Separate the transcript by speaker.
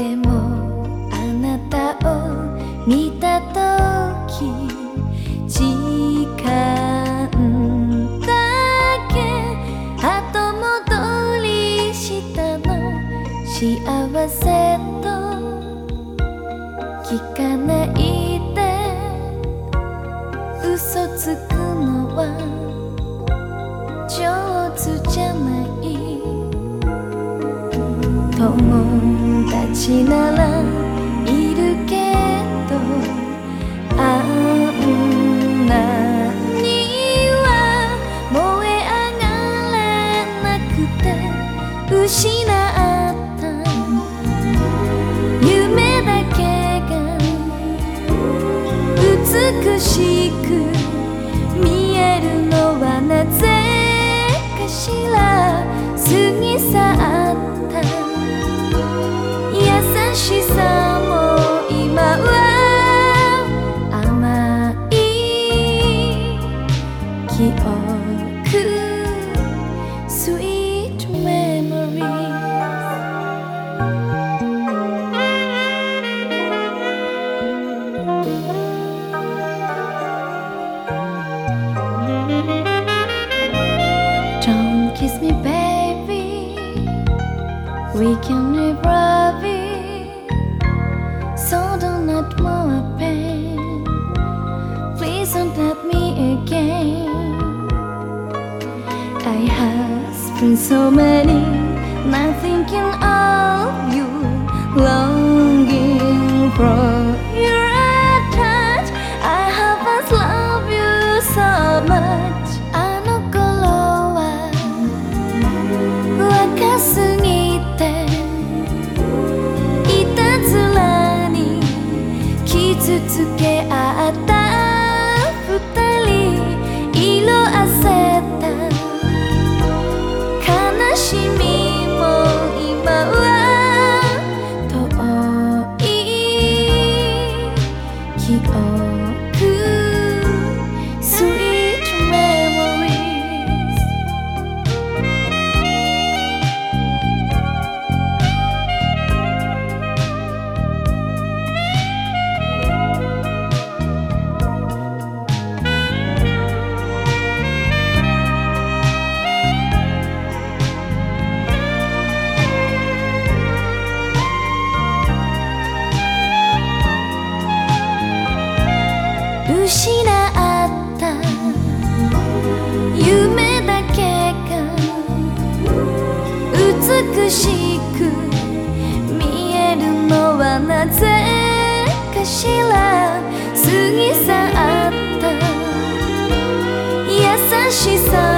Speaker 1: でもあなたを見た時時間だけ後戻りしたの。幸せと聞かないで。嘘つくのは上手じゃない。友達ならいるけどあんなには燃え上がれなくて失った夢だけが美しく見えるのはなぜかしら過ぎ去った kiss me, baby. We can been so many, not thinking of you, longing for your touch. I haven't loved you so much. Oh. she's so